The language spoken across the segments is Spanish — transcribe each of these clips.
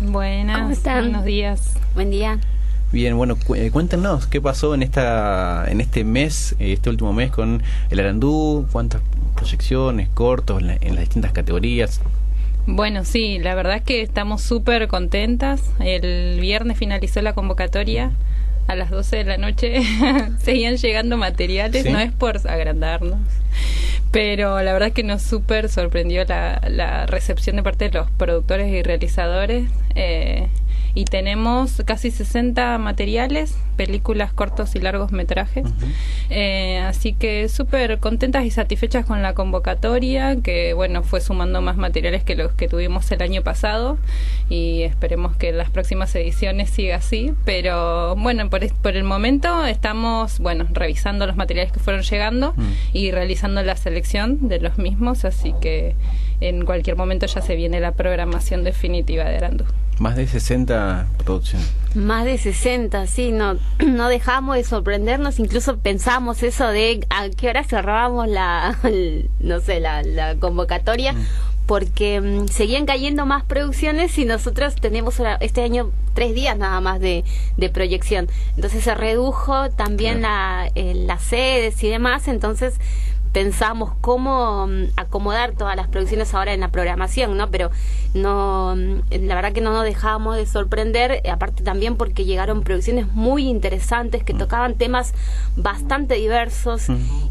Buenas, ¿Cómo están? buenos días. Buen día. Bien, bueno, cu- eh, cuéntenos qué pasó en esta en este mes, eh, este último mes con el Arandú, cuántas proyecciones, cortos en, la- en las distintas categorías. Bueno, sí, la verdad es que estamos súper contentas. El viernes finalizó la convocatoria. A las 12 de la noche seguían llegando materiales, ¿Sí? no es por agrandarnos, pero la verdad es que nos súper sorprendió la, la recepción de parte de los productores y realizadores. eh, y tenemos casi 60 materiales, películas cortos y largos metrajes. Eh, así que súper contentas y satisfechas con la convocatoria, que bueno, fue sumando más materiales que los que tuvimos el año pasado y esperemos que en las próximas ediciones siga así. Pero bueno, por, el momento estamos, bueno, revisando los materiales que fueron llegando y realizando la selección de los mismos, así que en cualquier momento ya se viene la programación definitiva de Arandú. Más de 60 producciones. Más de 60, sí, no, no dejamos de sorprendernos, incluso pensamos eso de a qué hora cerrábamos la, el- no sé, la, la convocatoria, porque mm, seguían cayendo más producciones y nosotros tenemos ahora- este año tres días nada más de, de proyección. Entonces se redujo también la, eh, las sedes y demás, entonces pensamos cómo mm, acomodar todas las producciones ahora en la programación, ¿no? Pero no, mm, la verdad que no nos dejamos de sorprender, eh, aparte también porque llegaron producciones muy interesantes que tocaban temas bastante diversos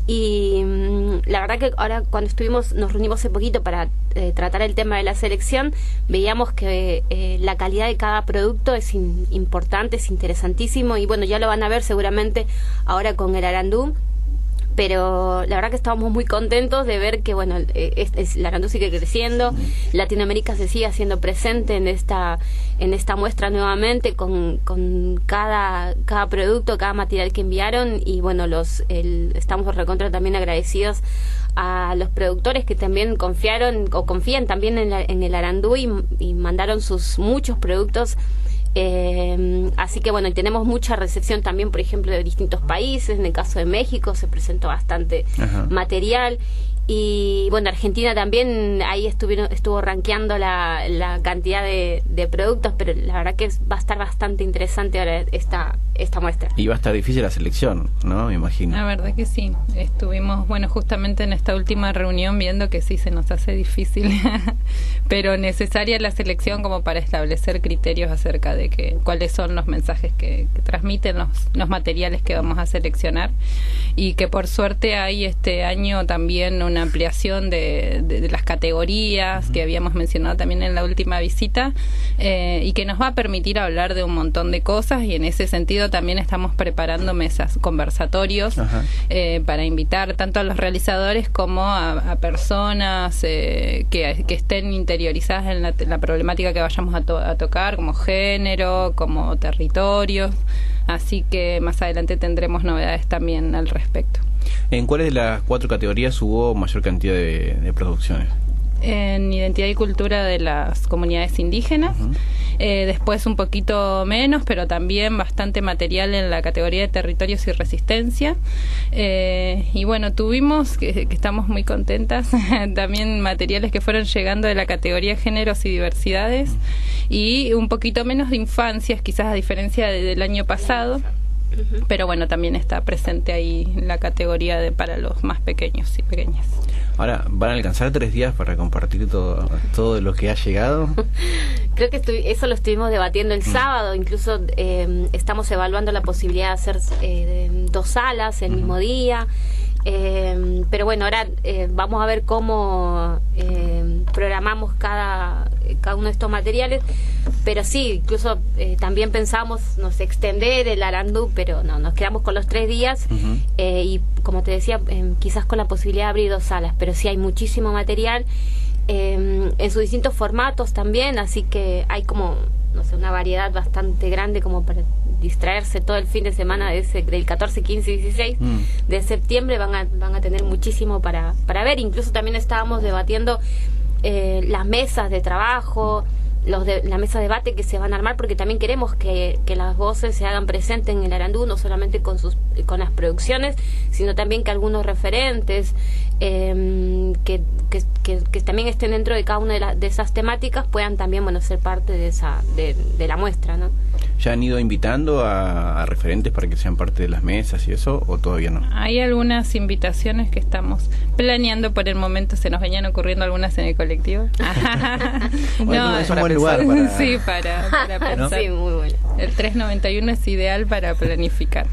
y mm, la verdad que ahora cuando estuvimos, nos reunimos hace poquito para eh, tratar el tema de la selección, veíamos que eh, la calidad de cada producto es in- importante, es interesantísimo y bueno, ya lo van a ver seguramente ahora con el Arandú pero la verdad que estábamos muy contentos de ver que bueno eh, es, es- la Arandú sigue creciendo Latinoamérica se sigue haciendo presente en esta en esta muestra nuevamente con, con cada cada producto cada material que enviaron y bueno los el- estamos recontra también agradecidos a los productores que también confiaron o confían también en, la- en el Arandú y, y mandaron sus muchos productos eh, así que bueno, y tenemos mucha recepción también, por ejemplo, de distintos países. En el caso de México se presentó bastante Ajá. material. Y bueno, Argentina también ahí estuvieron, estuvo rankeando la, la cantidad de, de productos, pero la verdad que va a estar bastante interesante ahora esta, esta muestra. Y va a estar difícil la selección, ¿no? Me imagino. La verdad que sí. Estuvimos, bueno, justamente en esta última reunión viendo que sí se nos hace difícil, pero necesaria la selección como para establecer criterios acerca de que cuáles son los mensajes que, que transmiten los, los materiales que vamos a seleccionar. Y que por suerte hay este año también una ampliación de, de- de las categorías que habíamos mencionado también en la última visita eh, y que nos va a permitir hablar de un montón de cosas y en ese sentido también estamos preparando mesas conversatorios eh, para invitar tanto a los realizadores como a, a personas eh, que, que estén interiorizadas en la, problemática que vayamos a, to- a tocar, como género, como territorios. Así que más adelante tendremos novedades también al respecto. ¿En cuáles de las cuatro categorías hubo mayor cantidad de producciones? En identidad y cultura de las comunidades indígenas. Eh, después un poquito menos, pero también bastante material en la categoría de territorios y resistencia. Eh, y bueno, tuvimos, que, que estamos muy contentas, también materiales que fueron llegando de la categoría géneros y diversidades y un poquito menos de infancias, quizás a diferencia de- del año pasado. Pero bueno, también está presente ahí la categoría de para los más pequeños y pequeñas. Ahora, ¿van a alcanzar tres días para compartir todo, todo lo que ha llegado? Creo que estu- eso lo estuvimos debatiendo el sábado, incluso eh, estamos evaluando la posibilidad de hacer eh, dos salas el mismo día. Eh, pero bueno, ahora eh, vamos a ver cómo eh, programamos cada, cada uno de estos materiales. Pero sí, incluso eh, también pensamos, nos extender el Arandú, pero no, nos quedamos con los tres días. Eh, y como te decía, eh, quizás con la posibilidad de abrir dos salas, pero sí hay muchísimo material eh, en sus distintos formatos también, así que hay como, no sé, una variedad bastante grande como para distraerse todo el fin de semana de ese, del 14, 15 y 16 Mm. de septiembre, van a, van a tener muchísimo para, para ver, incluso también estábamos debatiendo eh, las mesas de trabajo, los de, la mesa de debate que se van a armar, porque también queremos que, las voces se hagan presentes en el Arandú, no solamente con, sus, con las producciones, sino también que algunos referentes em, que, que, que, también estén dentro de cada una de, de esas temáticas puedan también bueno ser parte de esa de, de la muestra no ¿Ya han ido invitando a, referentes para que sean parte de las mesas y eso o todavía no? Hay algunas invitaciones que estamos planeando por el momento, se nos venían ocurriendo algunas en el colectivo. no, es un buen lugar para... Sí, para, pensar. Sí, muy bueno. El 391 es ideal para planificar.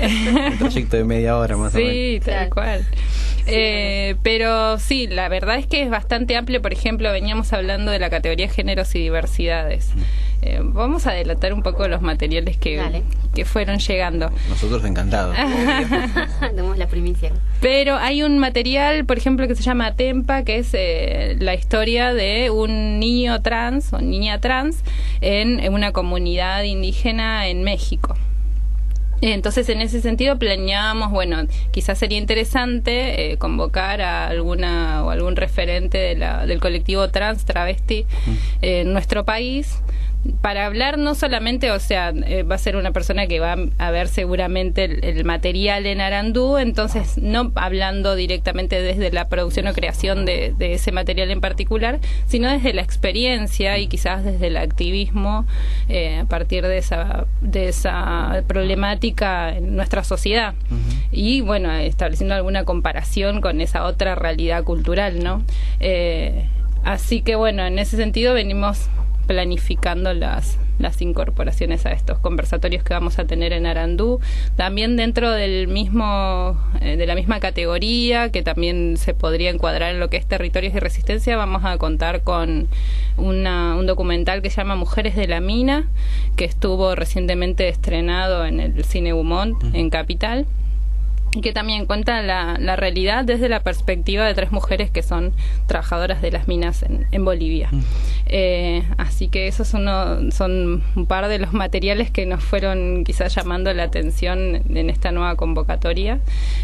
un proyecto de media hora más o menos. Sí, tal cual. Eh, pero sí, la verdad es que es bastante amplio. Por ejemplo, veníamos hablando de la categoría géneros y diversidades. Eh, vamos a delatar un poco los materiales que, que fueron llegando. Nosotros encantados. Tenemos la primicia. Pero hay un material, por ejemplo, que se llama Tempa, que es eh, la historia de un niño trans o niña trans en una comunidad indígena en México. Entonces, en ese sentido, planeábamos, bueno, quizás sería interesante eh, convocar a alguna o algún referente de la, del colectivo trans travesti en nuestro país para hablar no solamente, o sea, eh, va a ser una persona que va a ver seguramente el, material en Arandú, entonces no hablando directamente desde la producción o creación de, ese material en particular, sino desde la experiencia y quizás desde el activismo eh, a partir de esa, de esa problemática en nuestra sociedad. Y bueno, estableciendo alguna comparación con esa otra realidad cultural, ¿no? Eh, así que bueno, en ese sentido venimos planificando las, las incorporaciones a estos conversatorios que vamos a tener en Arandú. También dentro del mismo, eh, de la misma categoría, que también se podría encuadrar en lo que es territorios y resistencia, vamos a contar con una, un documental que se llama Mujeres de la Mina, que estuvo recientemente estrenado en el Cine Humont, en Capital que también cuenta la, la, realidad desde la perspectiva de tres mujeres que son trabajadoras de las minas en, en Bolivia. Mm. Eh, así que esos son, son un par de los materiales que nos fueron quizás llamando la atención en esta nueva convocatoria.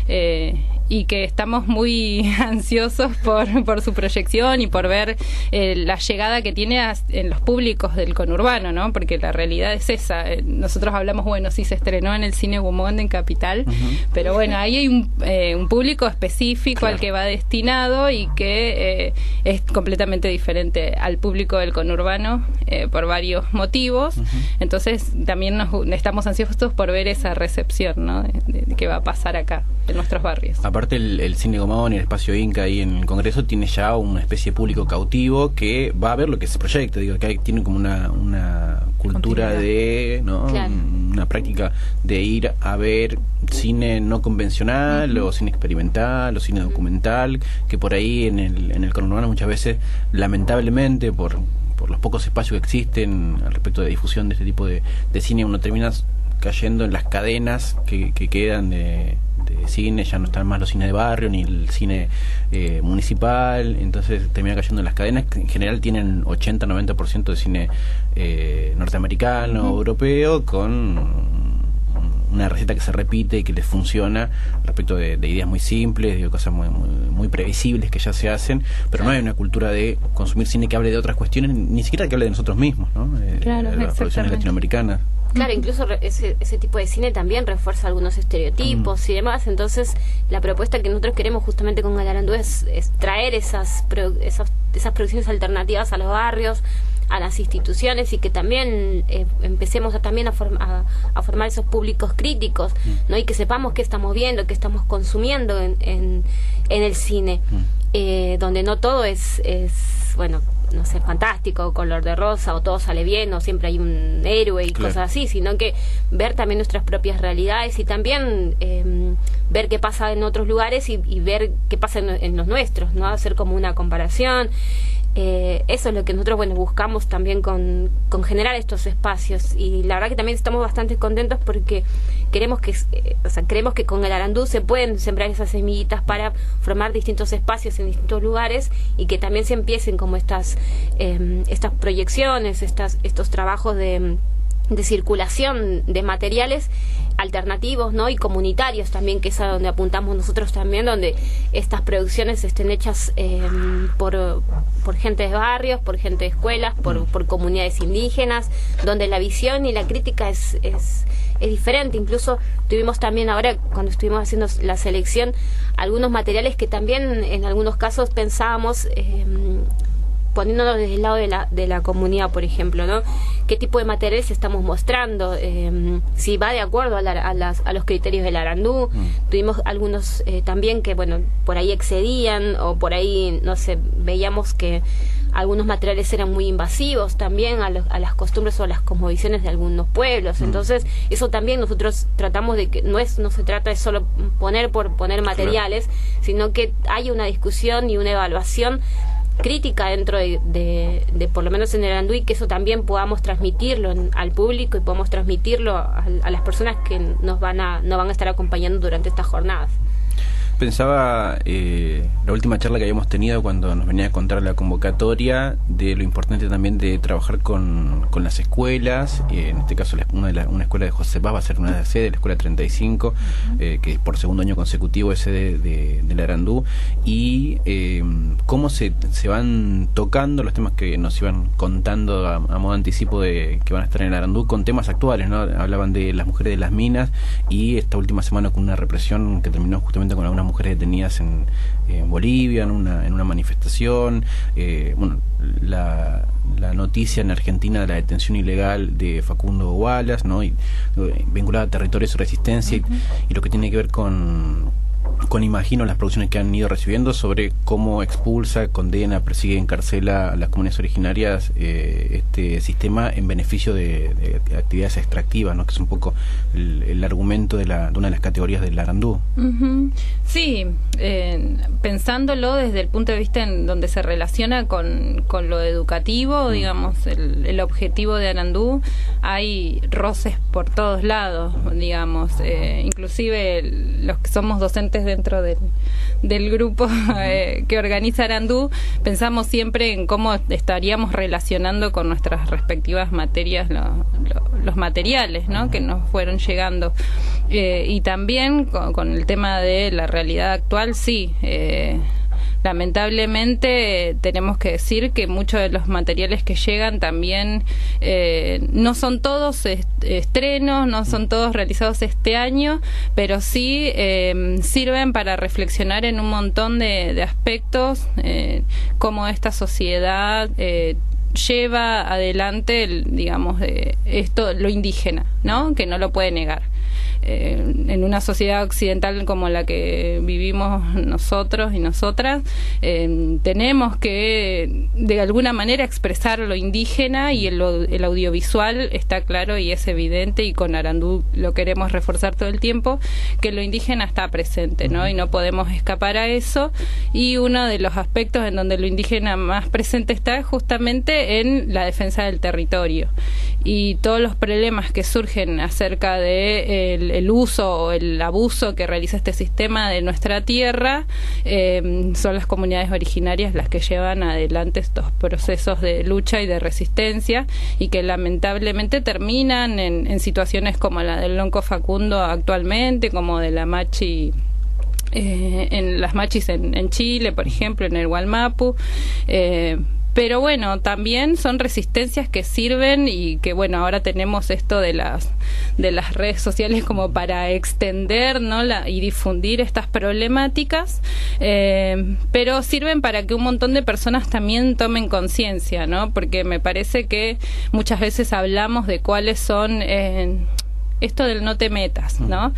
Eh, y que estamos muy ansiosos por, por su proyección y por ver eh, la llegada que tiene en los públicos del conurbano, ¿no? Porque la realidad es esa. Eh, nosotros hablamos, bueno, sí se estrenó en el cine Gumond en Capital, pero bueno, ahí hay un, eh, un público específico al que va destinado y que es completamente diferente al público del conurbano por varios motivos. Entonces también nos, estamos ansiosos por ver esa recepción, ¿no? De, de, qué va a pasar acá en nuestros barrios aparte el, cine Gomón y el espacio Inca ahí en el Congreso tiene ya una especie de público cautivo que va a ver lo que se proyecta, digo, que tiene como una, una cultura de, ¿no? Una práctica de ir a ver cine no convencional o cine experimental o cine documental, que por ahí en el, en el conurbano muchas veces, lamentablemente, por, por los pocos espacios que existen al respecto de difusión de este tipo de, de cine, uno termina cayendo en las cadenas que, que quedan de de cine, ya no están más los cines de barrio ni el cine eh, municipal, entonces termina cayendo en las cadenas que en general tienen 80-90% de cine eh, norteamericano, o europeo, con una receta que se repite y que les funciona respecto de, ideas muy simples, de cosas muy, muy, previsibles que ya se hacen, pero no hay una cultura de consumir cine que hable de otras cuestiones, ni siquiera que hable de nosotros mismos, ¿no? Eh, de las producciones latinoamericanas. Claro, incluso ese, ese tipo de cine también refuerza algunos estereotipos y demás. Entonces, la propuesta que nosotros queremos justamente con Galarandú es, es traer esas, esas, esas producciones alternativas a los barrios, a las instituciones y que también eh, empecemos a, también a, a, formar esos públicos críticos no y que sepamos qué estamos viendo qué estamos consumiendo en, en, el cine eh, donde no todo es, es bueno no sé, fantástico, color de rosa, o todo sale bien, o siempre hay un héroe y cosas así, sino que ver también nuestras propias realidades y también em, ver qué pasa en otros lugares y, ver qué pasa en, los nuestros, ¿no? Hacer como una comparación. Eh, eso es lo que nosotros bueno buscamos también con, con, generar estos espacios. Y la verdad que también estamos bastante contentos porque queremos que eh, o sea, creemos que con el arandú se pueden sembrar esas semillitas para formar distintos espacios en distintos lugares y que también se empiecen como estas eh, estas proyecciones estas estos trabajos de de circulación de materiales alternativos no y comunitarios también que es a donde apuntamos nosotros también donde estas producciones estén hechas em, por, por gente de barrios por gente de escuelas por, mm. por comunidades indígenas donde la visión y la crítica es, es, es diferente incluso tuvimos también ahora cuando estuvimos haciendo la selección algunos materiales que también en algunos casos pensábamos eh, poniéndonos desde el lado de la, de la comunidad, por ejemplo, ¿no? ¿Qué tipo de materiales estamos mostrando? Eh, si va de acuerdo a, las, a, los criterios del Arandú. Mm. Tuvimos algunos eh, también que, bueno, por ahí excedían o por ahí, no sé, veíamos que algunos materiales eran muy invasivos también a, a las costumbres o a las cosmovisiones de algunos pueblos. Mm. Entonces, eso también nosotros tratamos de que no es no se trata de solo poner por poner materiales, sino que hay una discusión y una evaluación crítica dentro de, de, por lo menos en el Anduy, que eso también podamos transmitirlo al público y podamos transmitirlo a, a, las personas que nos van a, nos van a estar acompañando durante estas jornadas pensaba eh, la última charla que habíamos tenido cuando nos venía a contar la convocatoria de lo importante también de trabajar con, con las escuelas, eh, en este caso una, de una escuela de José Paz va a ser una de sede, la escuela 35, eh, que por segundo año consecutivo es sede de, de, la Arandú, y cómo se, se van tocando los temas que nos iban contando a, modo anticipo de que van a estar en el Arandú con temas actuales, ¿no? Hablaban de las mujeres de las minas y esta última semana con una represión que terminó justamente con algunas mujeres detenidas en, Bolivia, en una, en una manifestación. Eh, bueno, la, la, noticia en Argentina de la detención ilegal de Facundo Wallace, ¿no? Y, eh, vinculada a territorios de resistencia y lo que tiene que ver con con imagino las producciones que han ido recibiendo sobre cómo expulsa, condena, persigue, encarcela a las comunidades originarias eh, este sistema en beneficio de, actividades extractivas, ¿no? que es un poco el, argumento de, la, de, una de las categorías del Arandú. Sí, eh, pensándolo desde el punto de vista en donde se relaciona con, con lo educativo, mm. digamos, el, el, objetivo de Arandú, hay roces por todos lados, digamos, eh, inclusive los que somos docentes dentro del, del grupo eh, que organiza Arandú, pensamos siempre en cómo estaríamos relacionando con nuestras respectivas materias los materiales ¿no? que nos fueron llegando. Eh, y también con, el tema de la realidad actual, sí. Eh, lamentablemente tenemos que decir que muchos de los materiales que llegan también eh, no son todos estrenos, no son todos realizados este año, pero sí eh, sirven para reflexionar en un montón de, aspectos, eh, cómo esta sociedad lleva adelante, digamos, esto, lo indígena, ¿no? Que no lo puede negar. Eh, en una sociedad occidental como la que vivimos nosotros y nosotras, eh, tenemos que de alguna manera expresar lo indígena y el, el, audiovisual está claro y es evidente y con Arandú lo queremos reforzar todo el tiempo, que lo indígena está presente, ¿no? Y no podemos escapar a eso y uno de los aspectos en donde lo indígena más presente está es justamente en la defensa del territorio y todos los problemas que surgen acerca de el, uso o el abuso que realiza este sistema de nuestra tierra eh, son las comunidades originarias las que llevan adelante estos procesos de lucha y de resistencia y que lamentablemente terminan en, situaciones como la del Lonco Facundo actualmente, como de la Machi eh, en las machis en, Chile, por ejemplo, en el Gualmapu. Eh, pero bueno, también son resistencias que sirven y que bueno, ahora tenemos esto de las de las redes sociales como para extender ¿no? La, y difundir estas problemáticas, eh, pero sirven para que un montón de personas también tomen conciencia, ¿no? Porque me parece que muchas veces hablamos de cuáles son eh, esto del no te metas, ¿no? Mm.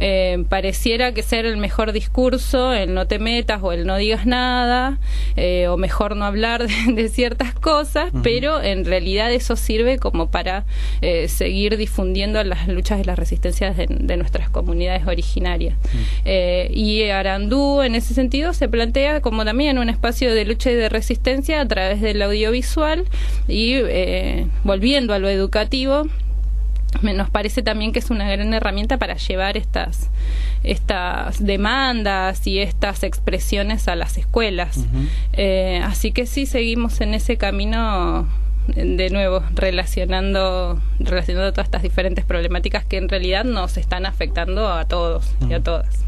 Eh, pareciera que ser el mejor discurso, el no te metas o el no digas nada, eh, o mejor no hablar de, ciertas cosas, pero en realidad eso sirve como para eh, seguir difundiendo las luchas y las resistencias de, nuestras comunidades originarias. y Arandú, en ese sentido, se plantea como también un espacio de lucha y de resistencia a través del audiovisual y volviendo a lo educativo nos parece también que es una gran herramienta para llevar estas estas demandas y estas expresiones a las escuelas. Eh, así que sí seguimos en ese camino de nuevo, relacionando, relacionando todas estas diferentes problemáticas que en realidad nos están afectando a todos y a todas.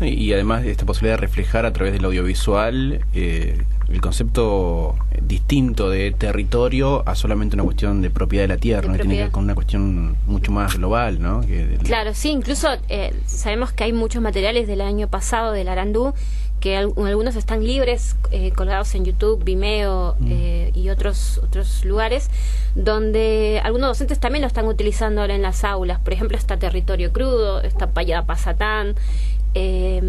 Y además esta posibilidad de reflejar a través del audiovisual eh, el concepto distinto de territorio a solamente una cuestión de propiedad de la tierra, ¿no? tiene que ver con una cuestión mucho más global, ¿no? Claro, sí, incluso eh, sabemos que hay muchos materiales del año pasado del Arandú que algunos están libres, eh, colgados en YouTube, Vimeo mm. eh, y otros, otros lugares, donde algunos docentes también lo están utilizando ahora en las aulas. Por ejemplo, está Territorio Crudo, está Payada Pasatán, eh,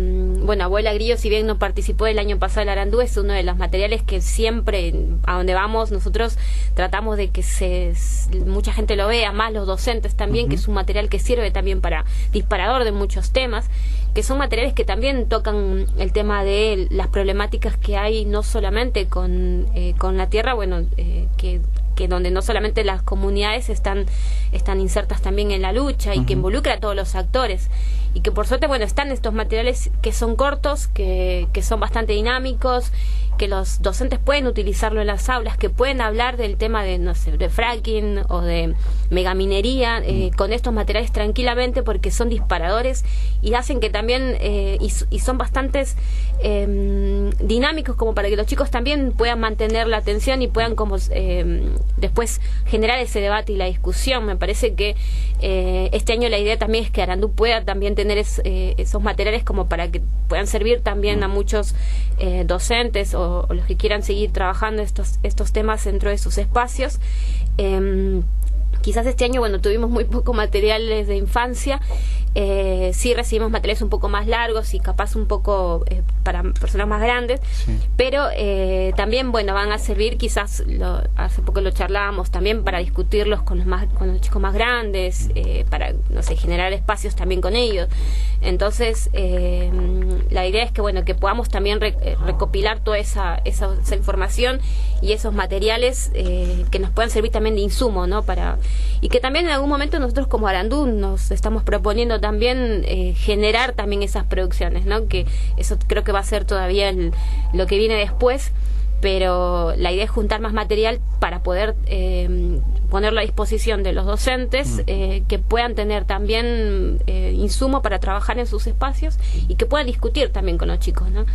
bueno, Abuela Grillo, si bien no participó el año pasado el Arandú, es uno de los materiales que siempre, a donde vamos, nosotros tratamos de que se, mucha gente lo vea, más los docentes también, que es un material que sirve también para disparador de muchos temas, que son materiales que también tocan el tema de las problemáticas que hay, no solamente con, eh, con la tierra, bueno, eh, que que donde no solamente las comunidades están, están insertas también en la lucha y que involucra a todos los actores. Y que por suerte, bueno, están estos materiales que son cortos, que, que son bastante dinámicos, que los docentes pueden utilizarlo en las aulas, que pueden hablar del tema de, no sé, de fracking o de megaminería eh, con estos materiales tranquilamente porque son disparadores y hacen que también, eh, y, y, son bastantes em, dinámicos como para que los chicos también puedan mantener la atención y puedan como em, después generar ese debate y la discusión. Me parece que eh, este año la idea también es que Arandú pueda también tener eh, esos materiales como para que puedan servir también a muchos eh, docentes o, los que quieran seguir trabajando estos, estos temas dentro de sus espacios. Em, quizás este año, bueno, tuvimos muy poco materiales de infancia eh, sí recibimos materiales un poco más largos y capaz un poco eh, para personas más grandes, pero eh, también, bueno, van a servir quizás, lo, hace poco lo charlábamos, también para discutirlos con los, más, con los chicos más grandes, eh, para, no sé, generar espacios también con ellos. Entonces, la idea es que, bueno, que podamos también recopilar toda esa, esa, información y esos materiales que nos puedan servir también de insumo, ¿no? Para, y que también en algún momento nosotros como Arandú nos estamos proponiendo también eh, generar también esas producciones, ¿no? Que eso creo que va a ser todavía lo que viene después, pero la idea es juntar más material para poder eh, ponerlo a disposición de los docentes, mm. eh, que puedan tener también insumo para trabajar en sus espacios y que puedan discutir también con los chicos, ¿no?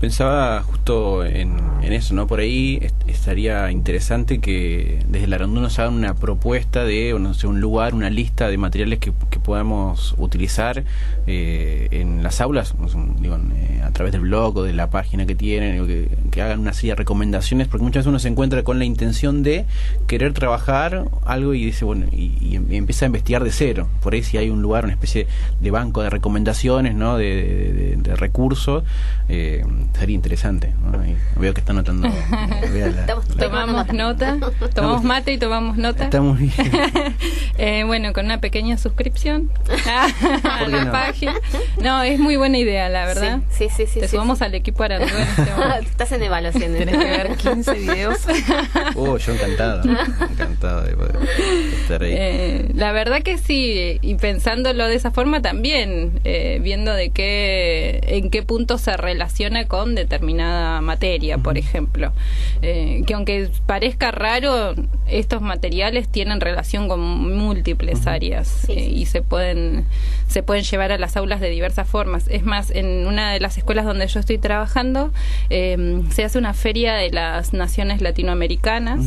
Pensaba justo en, eso, ¿no? Por ahí estaría interesante que desde la Arandú nos hagan una propuesta de, no sé, un lugar, una lista de materiales que, que podamos utilizar eh, en las aulas, digo, eh, a través del blog o de la página que tienen, que, que, hagan una serie de recomendaciones, porque muchas veces uno se encuentra con la intención de querer trabajar algo y dice, bueno, y, empieza a investigar de cero. Por ahí si hay un lugar, una especie de banco de recomendaciones, ¿no? De, de, recursos. Eh, sería interesante. veo que está notando. tomamos nota, tomamos mate y tomamos nota. Estamos bien. eh, bueno, con una pequeña suscripción a la no? página. No, es muy buena idea, la verdad. Sí, sí, sí. Te subamos al equipo Arandú este Estás en evaluación. Tienes que ver 15 videos. oh, yo encantado. encantado de poder estar ahí. Eh, la verdad que sí, y pensándolo de esa forma también, eh, viendo de qué, en qué punto se relaciona con determinada materia, por ejemplo. Eh, que aunque parezca raro, estos materiales tienen relación con múltiples áreas eh, y se pueden, se pueden llevar a las aulas de diversas formas. Es más, en una de las escuelas donde yo estoy trabajando, em, se hace una feria de las naciones latinoamericanas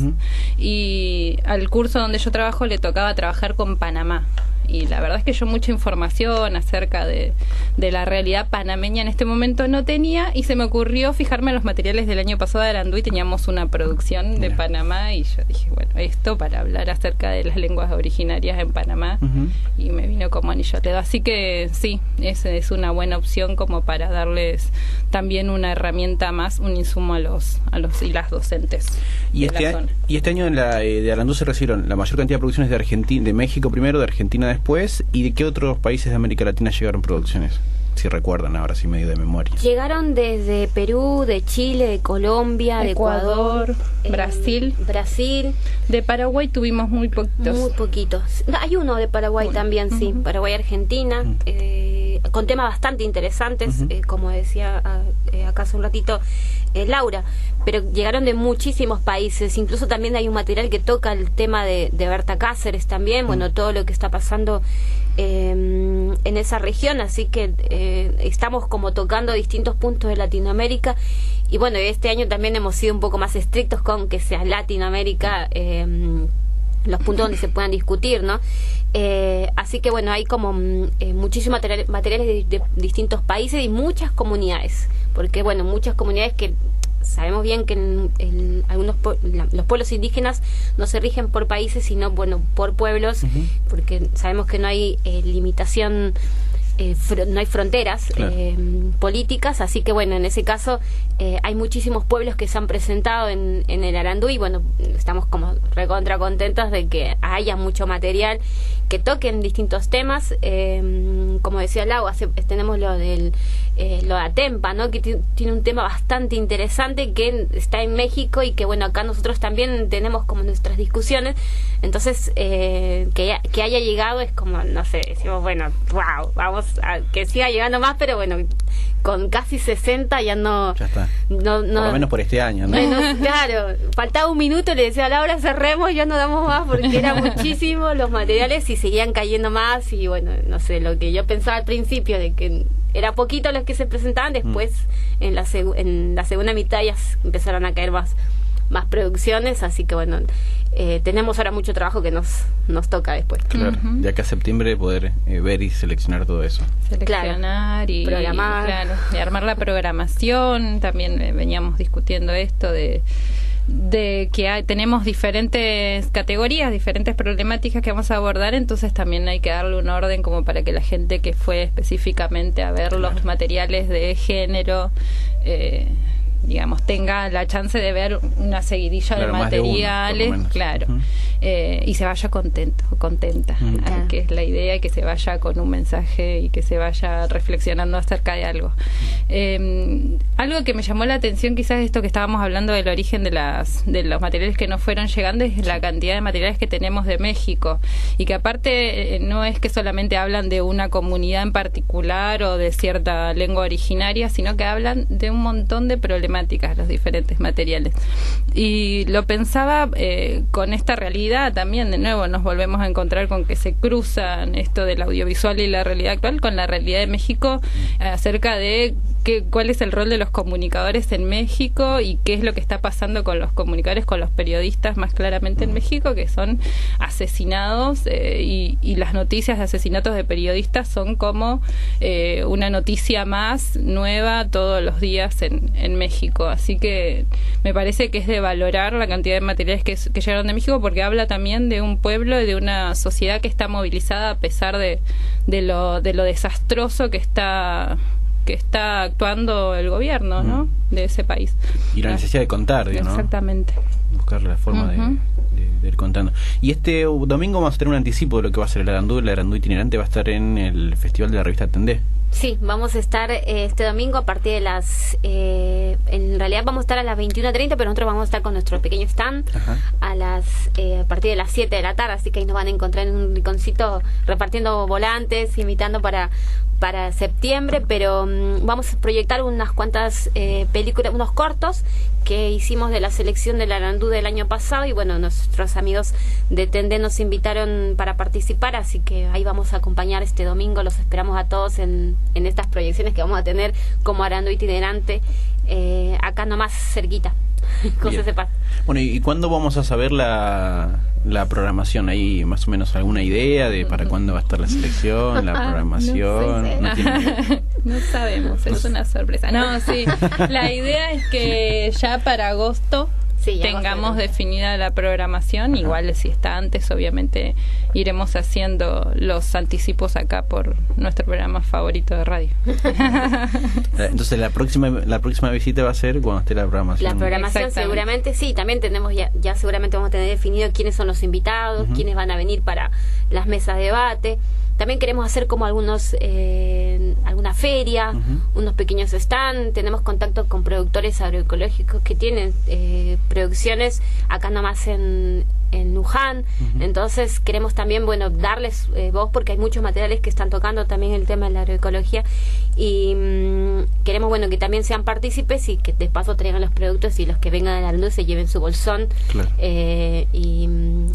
y al curso donde yo trabajo le tocaba trabajar con Panamá y la verdad es que yo mucha información acerca de, de, la realidad panameña en este momento no tenía y se me ocurrió fijarme en los materiales del año pasado de Arandú y teníamos una producción de Panamá y yo dije, bueno, esto para hablar acerca de las lenguas originarias en Panamá y me vino como anillo al dedo. Así que sí, esa es una buena opción como para darles también una herramienta más, un insumo a los, a los y las docentes. Y, este, y este año en la, eh, de Arandú se recibieron la mayor cantidad de producciones de Argentina, de México primero, de Argentina después, y de qué otros países de América Latina llegaron producciones si recuerdan ahora sí medio de memoria. Llegaron desde Perú, de Chile, de Colombia, de Ecuador, Brasil. Brasil. De Paraguay tuvimos muy poquitos. Muy poquitos. Hay uno de Paraguay también, sí. Paraguay, Argentina. Eh, con temas bastante interesantes, eh, como decía eh, acá hace un ratito, eh, Laura, pero llegaron de muchísimos países, incluso también hay un material que toca el tema de, de Berta Cáceres también, bueno, mm. todo lo que está pasando em, en esa región, así que eh, estamos como tocando distintos puntos de Latinoamérica y bueno, este año también hemos sido un poco más estrictos con que sea Latinoamérica em, los puntos donde se puedan discutir, ¿no? Eh, así que bueno, hay como mm, muchísimos materiales de distintos países y muchas comunidades porque bueno, muchas comunidades que sabemos bien que en, algunos los pueblos indígenas no se rigen por países sino bueno por pueblos porque sabemos que no hay eh, limitación eh, no hay fronteras eh, políticas, así que bueno, en ese caso eh, hay muchísimos pueblos que se han presentado en, en el Arandú y bueno, estamos como recontra contentos de que haya mucho material que toquen distintos temas, como decía Lau, tenemos lo del lo de Atempa, ¿no? que tiene un tema bastante interesante que está en México y que bueno, acá nosotros también tenemos como nuestras discusiones, entonces que, que haya llegado es como, no sé, decimos, bueno, wow, vamos que siga llegando más, pero bueno, con casi 60 ya no... Ya está. No, por lo menos por este año, ¿no? claro, faltaba un minuto, le decía a Laura, cerremos, ya no damos más porque eran muchísimos los materiales y seguían cayendo más y bueno, no sé, lo que yo pensaba al principio de que era poquito los que se presentaban, después mm. en, la en la segunda mitad ya empezaron a caer más más producciones, así que bueno, eh, tenemos ahora mucho trabajo que nos, nos toca después. Claro, ya que a septiembre poder eh, ver y seleccionar todo eso. Seleccionar y programar. y armar la programación, también eh, veníamos discutiendo esto de de que tenemos diferentes categorías, diferentes problemáticas que vamos a abordar, entonces también hay que darle un orden como para que la gente que fue específicamente a ver los materiales de género eh, digamos, tenga la chance de ver una seguidilla de materiales, claro, eh, y se vaya contento, contenta, que es la idea, y que se vaya con un mensaje y que se vaya reflexionando acerca de algo. Em, algo que me llamó la atención, quizás esto que estábamos hablando del origen de, las, de los materiales que no fueron llegando, es la cantidad de materiales que tenemos de México, y que aparte eh, no es que solamente hablan de una comunidad en particular o de cierta lengua originaria, sino que hablan de un montón de problemas los diferentes materiales. Y lo pensaba eh, con esta realidad también, de nuevo, nos volvemos a encontrar con que se cruzan esto del audiovisual y la realidad actual con la realidad de México acerca de qué, cuál es el rol de los comunicadores en México y qué es lo que está pasando con los comunicadores, con los periodistas más claramente en México, que son asesinados eh, y, y, las noticias de asesinatos de periodistas son como eh, una noticia más nueva todos los días en, en México. Así que me parece que es de valorar la cantidad de materiales que, llegaron de México porque habla también de un pueblo y de una sociedad que está movilizada a pesar de, de, lo, de lo desastroso que está que está actuando el gobierno ¿no? de ese país. Y la necesidad de contar, ¿no? Exactamente. Buscar la forma de, ir contando. Y este domingo vamos a tener un anticipo de lo que va a ser el Arandú. El Arandú itinerante va a estar en el Festival de la Revista Tendé. Sí, vamos a estar eh, este domingo a partir de las... Eh, en realidad vamos a estar a las 21.30, pero nosotros vamos a estar con nuestro pequeño stand a las eh, a partir de las 7 de la tarde, así que ahí nos van a encontrar en un rinconcito repartiendo volantes, invitando para para septiembre, pero mm, vamos a proyectar unas cuantas películas, unos cortos que hicimos de la selección de la Arandú del año pasado y bueno, nuestros amigos de Tendé nos invitaron para participar, así que ahí vamos a acompañar este domingo, los esperamos a todos en, en estas proyecciones que vamos a tener como Arando itinerante eh, acá nomás cerquita. Cosas se Bueno, ¿y cuándo vamos a saber la, la programación? ¿Hay más o menos alguna idea de para cuándo va a estar la selección, la programación? No, sabemos, es una sorpresa. No, sí, la idea es que ya para agosto tengamos definida la programación. Igual si está antes, obviamente iremos haciendo los anticipos acá por nuestro programa favorito de radio. Entonces la próxima la próxima visita va a ser cuando esté la programación. La programación seguramente sí, también tenemos ya, ya seguramente vamos a tener definido quiénes son los invitados, quiénes van a venir para las mesas de debate. También queremos hacer como algunos, eh, alguna feria, unos pequeños stands. Tenemos contacto con productores agroecológicos que tienen eh, producciones acá nomás en, en Luján. Entonces queremos también, bueno, darles eh, voz porque hay muchos materiales que están tocando también el tema de la agroecología y mm, queremos, bueno, que también sean partícipes y que de paso traigan los productos y los que vengan a la luz se lleven su bolsón. Eh, y,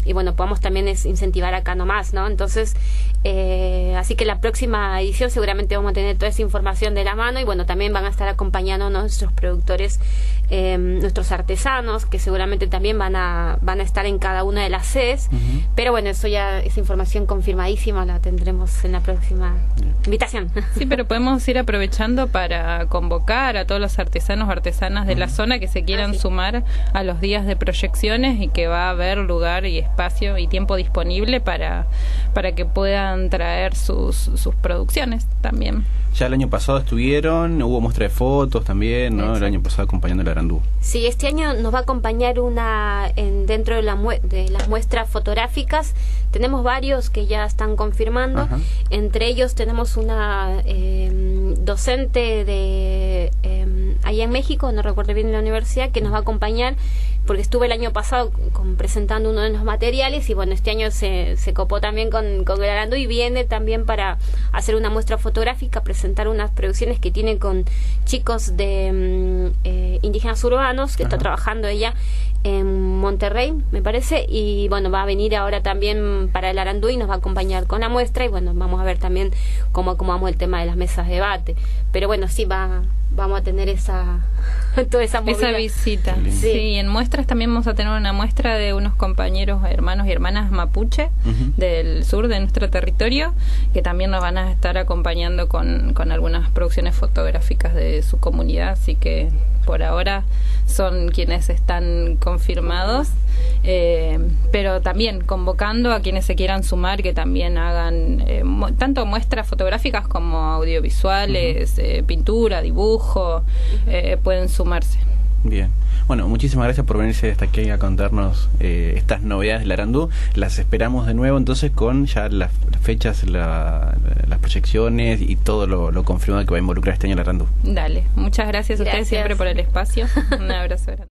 y, bueno, podamos también es incentivar acá nomás, ¿no? Entonces, eh, así que la próxima edición seguramente vamos a tener toda esa información de la mano y bueno, también van a estar acompañando nuestros productores, eh, nuestros artesanos, que seguramente también van a, van a estar en cada una de las sedes. Pero bueno, eso ya, esa información confirmadísima la tendremos en la próxima invitación. Sí, pero podemos ir aprovechando para convocar a todos los artesanos o artesanas de la zona que se quieran ah, sumar a los días de proyecciones y que va a haber lugar y espacio y tiempo disponible para, para que puedan traer sus, sus producciones también. Ya el año pasado estuvieron, hubo muestra de fotos también, ¿no? El año pasado acompañando la Arandú. Sí, este año nos va a acompañar una en, dentro de, la de las muestras fotográficas. Tenemos varios que ya están confirmando. Entre ellos tenemos una em, docente de eh, allá en México, no recuerdo bien la universidad, que nos va a acompañar porque estuve el año pasado con, presentando uno de los materiales y bueno, este año se, se copó también con, con el Arandú y viene también para hacer una muestra fotográfica, presentar unas producciones que tiene con chicos de mm, eh, indígenas urbanos, que está trabajando ella en Monterrey, me parece, y bueno, va a venir ahora también para el Arandú y nos va a acompañar con la muestra y bueno, vamos a ver también cómo acomodamos el tema de las mesas de debate. Pero bueno, sí va vamos a tener esa toda esa, esa visita. Sí. en muestras también vamos a tener una muestra de unos compañeros, hermanos y hermanas mapuche del sur de nuestro territorio que también nos van a estar acompañando con, con algunas producciones fotográficas de su comunidad, así que por ahora son quienes están confirmados, eh, pero también convocando a quienes se quieran sumar que también hagan eh, tanto muestras fotográficas como audiovisuales, eh, pintura, dibujo, pueden sumarse. Bien. Bueno, muchísimas gracias por venirse hasta aquí a contarnos estas novedades de la Arandú. Las esperamos de nuevo entonces con ya las, fechas, las proyecciones y todo lo, confirmado que va a involucrar este año la Arandú. Dale, muchas gracias, a ustedes siempre por el espacio. Un abrazo.